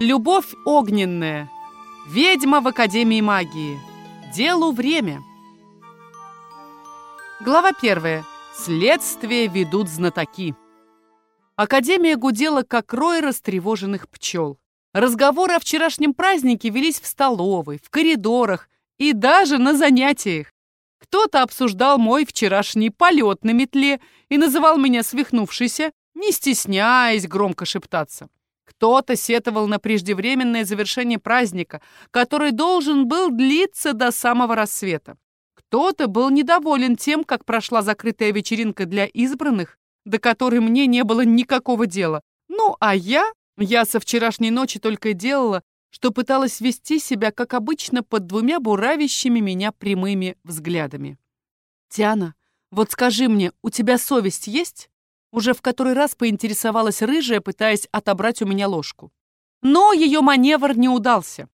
Любовь огненная. Ведьма в Академии магии. Делу время. Глава первая. Следствие ведут знатоки. Академия гудела, как рой растревоженных пчел. Разговоры о вчерашнем празднике велись в столовой, в коридорах и даже на занятиях. Кто-то обсуждал мой вчерашний полет на метле и называл меня свихнувшейся, не стесняясь громко шептаться. Кто-то сетовал на преждевременное завершение праздника, который должен был длиться до самого рассвета. Кто-то был недоволен тем, как прошла закрытая вечеринка для избранных, до которой мне не было никакого дела. Ну, а я, я со вчерашней ночи только делала, что пыталась вести себя, как обычно, под двумя буравящими меня прямыми взглядами. «Тиана, вот скажи мне, у тебя совесть есть?» Уже в который раз поинтересовалась рыжая, пытаясь отобрать у меня ложку. Но ее маневр не удался.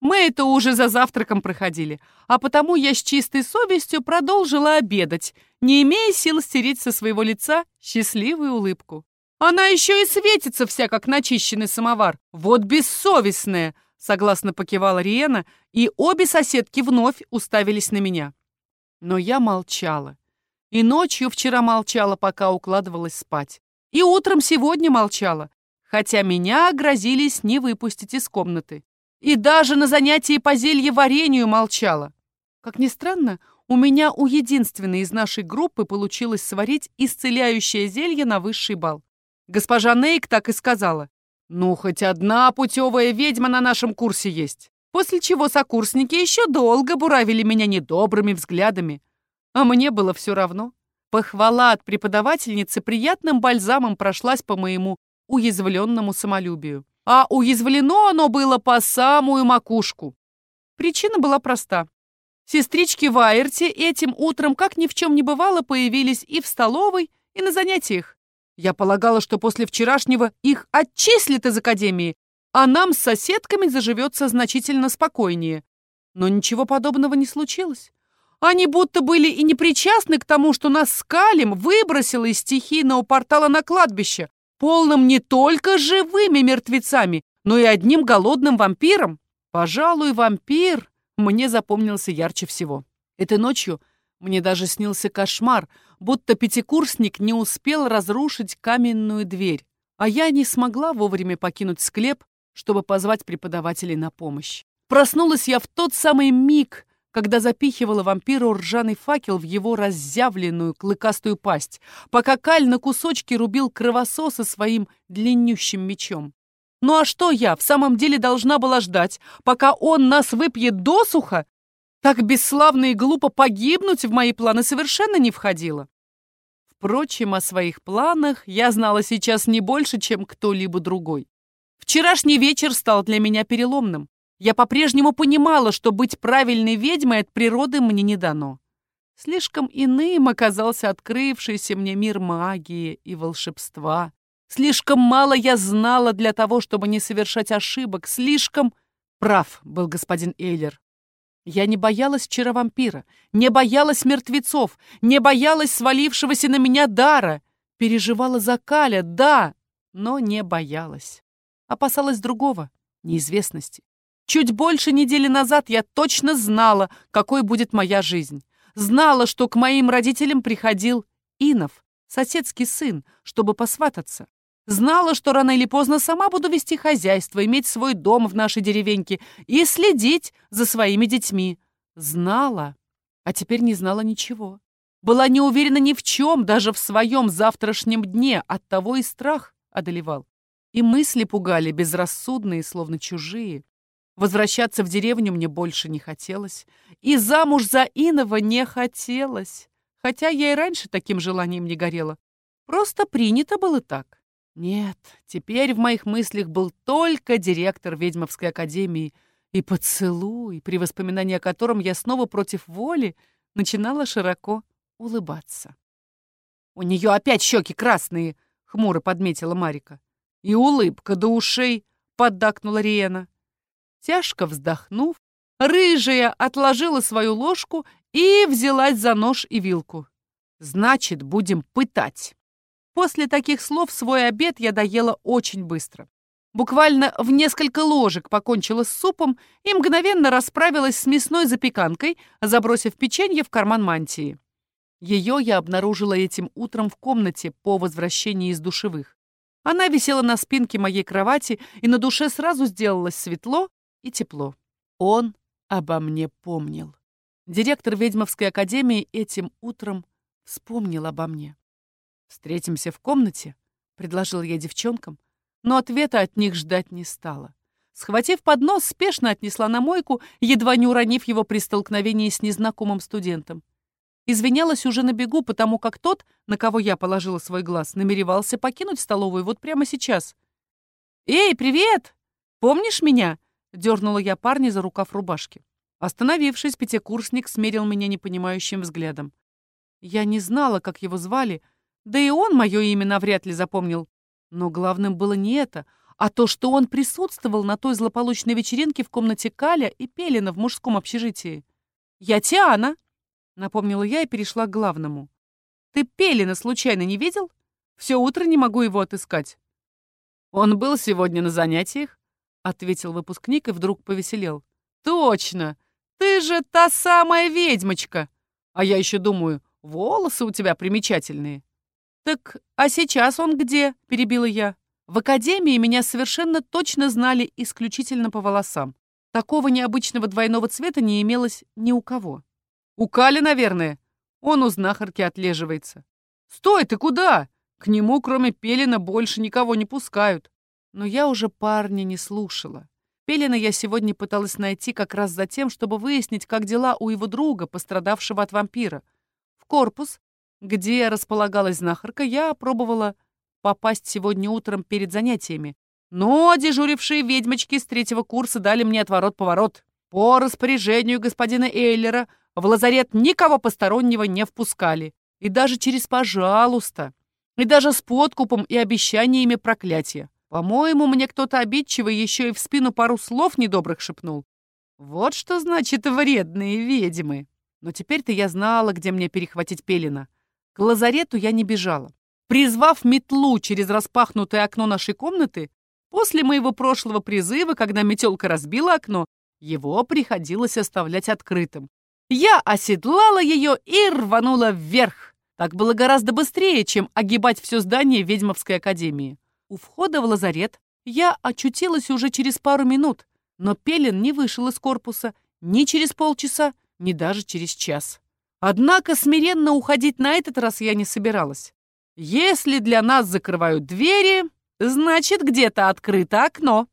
Мы это уже за завтраком проходили, а потому я с чистой совестью продолжила обедать, не имея сил стереть со своего лица счастливую улыбку. Она еще и светится вся, как начищенный самовар. Вот бессовестная, согласно покивала Риена, и обе соседки вновь уставились на меня. Но я молчала. И ночью вчера молчала, пока укладывалась спать. И утром сегодня молчала, хотя меня грозились не выпустить из комнаты. И даже на занятии по зелье-варенью молчала. Как ни странно, у меня у единственной из нашей группы получилось сварить исцеляющее зелье на высший бал. Госпожа Нейк так и сказала. «Ну, хоть одна путевая ведьма на нашем курсе есть». После чего сокурсники еще долго буравили меня недобрыми взглядами. А мне было все равно. Похвала от преподавательницы приятным бальзамом прошлась по моему уязвленному самолюбию. А уязвлено оно было по самую макушку. Причина была проста. Сестрички Вайерти этим утром, как ни в чем не бывало, появились и в столовой, и на занятиях. Я полагала, что после вчерашнего их отчислят из академии, а нам с соседками заживется значительно спокойнее. Но ничего подобного не случилось. Они будто были и не причастны к тому, что нас с Калем выбросило из стихийного портала на кладбище, полным не только живыми мертвецами, но и одним голодным вампиром. Пожалуй, вампир мне запомнился ярче всего. Этой ночью мне даже снился кошмар, будто пятикурсник не успел разрушить каменную дверь, а я не смогла вовремя покинуть склеп, чтобы позвать преподавателей на помощь. Проснулась я в тот самый миг, когда запихивала вампиру ржаный факел в его разъявленную клыкастую пасть, пока Каль на кусочки рубил кровососа своим длиннющим мечом. Ну а что я в самом деле должна была ждать, пока он нас выпьет досуха? Так бесславно и глупо погибнуть в мои планы совершенно не входило. Впрочем, о своих планах я знала сейчас не больше, чем кто-либо другой. Вчерашний вечер стал для меня переломным. Я по-прежнему понимала, что быть правильной ведьмой от природы мне не дано. Слишком иным оказался открывшийся мне мир магии и волшебства. Слишком мало я знала для того, чтобы не совершать ошибок. Слишком прав был господин Эйлер. Я не боялась вчера вампира, не боялась мертвецов, не боялась свалившегося на меня дара. Переживала за Каля, да, но не боялась. Опасалась другого — неизвестности. Чуть больше недели назад я точно знала, какой будет моя жизнь. Знала, что к моим родителям приходил Инов, соседский сын, чтобы посвататься. Знала, что рано или поздно сама буду вести хозяйство, иметь свой дом в нашей деревеньке и следить за своими детьми. Знала, а теперь не знала ничего. Была не уверена ни в чем, даже в своем завтрашнем дне, оттого и страх одолевал. И мысли пугали, безрассудные, словно чужие. Возвращаться в деревню мне больше не хотелось. И замуж за Инова не хотелось. Хотя я и раньше таким желанием не горела. Просто принято было так. Нет, теперь в моих мыслях был только директор ведьмовской академии и поцелуй, при воспоминании о котором я снова против воли начинала широко улыбаться. «У нее опять щеки красные!» — хмуро подметила Марика. «И улыбка до ушей!» — поддакнула Риена. Тяжко вздохнув, рыжая отложила свою ложку и взялась за нож и вилку. «Значит, будем пытать». После таких слов свой обед я доела очень быстро. буквально в несколько ложек покончила с супом и мгновенно расправилась с мясной запеканкой, забросив печенье в карман мантии. Ее я обнаружила этим утром в комнате по возвращении из душевых. Она висела на спинке моей кровати, и на душе сразу сделалось светло и тепло. Он обо мне помнил. Директор Ведьмовской академии этим утром вспомнил обо мне. «Встретимся в комнате», — предложил я девчонкам, но ответа от них ждать не стала. Схватив поднос, спешно отнесла на мойку, едва не уронив его при столкновении с незнакомым студентом. Извинялась уже на бегу, потому как тот, на кого я положила свой глаз, намеревался покинуть столовую вот прямо сейчас. «Эй, привет! Помнишь меня?» — дернула я парня за рукав рубашки. Остановившись, пятикурсник смерил меня непонимающим взглядом. Я не знала, как его звали, да и он мое имя навряд ли запомнил. Но главным было не это, а то, что он присутствовал на той злополучной вечеринке в комнате Каля и Пелина в мужском общежитии. «Я Тиана», — напомнила я и перешла к главному. «Ты Пелина случайно не видел? Все утро не могу его отыскать». «Он был сегодня на занятиях», — ответил выпускник и вдруг повеселел. «Точно! Ты же та самая ведьмочка! А я еще думаю, волосы у тебя примечательные». «Так, а сейчас он где?» — перебила я. В академии меня совершенно точно знали исключительно по волосам. Такого необычного двойного цвета не имелось ни у кого. У Кали, наверное. Он у знахарки отлеживается. «Стой, ты куда?» К нему, кроме Пелина, больше никого не пускают. Но я уже парня не слушала. Пелина я сегодня пыталась найти как раз за тем, чтобы выяснить, как дела у его друга, пострадавшего от вампира. В корпус где располагалась знахарка, я пробовала попасть сегодня утром перед занятиями. Но дежурившие ведьмочки с третьего курса дали мне отворот-поворот. По распоряжению господина Эйлера в лазарет никого постороннего не впускали. И даже через «пожалуйста». И даже с подкупом и обещаниями проклятия. По-моему, мне кто-то обидчивый еще и в спину пару слов недобрых шепнул. Вот что значит вредные ведьмы. Но теперь-то я знала, где мне перехватить Пелина. К лазарету я не бежала. Призвав метлу через распахнутое окно нашей комнаты, после моего прошлого призыва, когда метелка разбила окно, его приходилось оставлять открытым. Я оседлала ее и рванула вверх. Так было гораздо быстрее, чем огибать все здание ведьмовской академии. У входа в лазарет я очутилась уже через пару минут, но Пелин не вышел из корпуса ни через полчаса, ни даже через час. Однако смиренно уходить на этот раз я не собиралась. Если для нас закрывают двери, значит, где-то открыто окно.